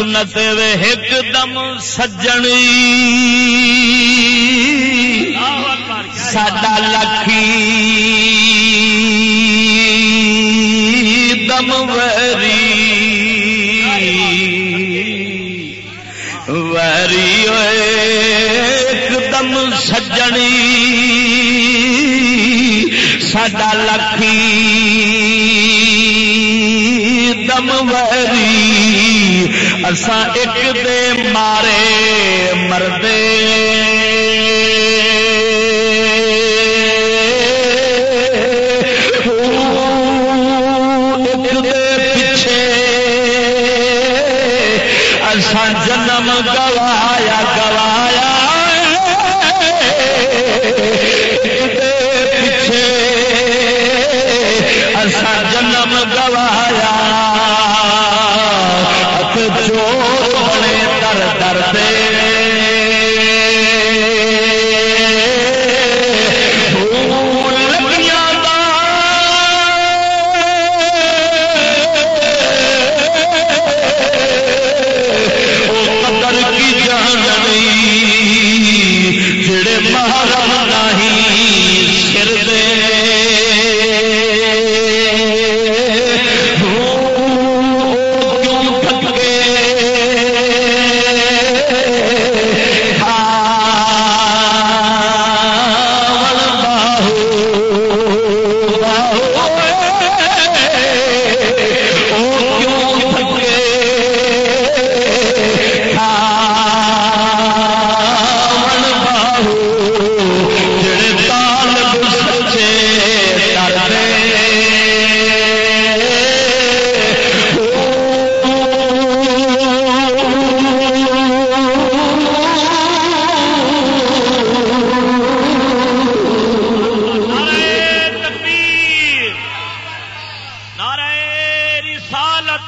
سنت وے ایک دم سجنی ساڈا لکھی دم ویری ویری ایک دم سجنی ساڈا لکھی دم ویری اساں ایک دے مارے مردے۔ ایک دے پیچھے اساں جنم گوایا گوایا۔ پیچھے اساں جنم گوایا۔ در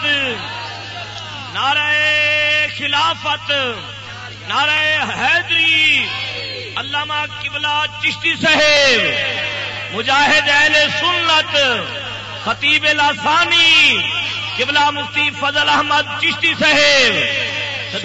رسالت نعرہ خلافت، نعرہ حیدری، علامہ قبلہ چشتی صاحب، مجاہد اہل سنت، خطیب لاسانی قبلہ مفتی فضل احمد چشتی صاحب۔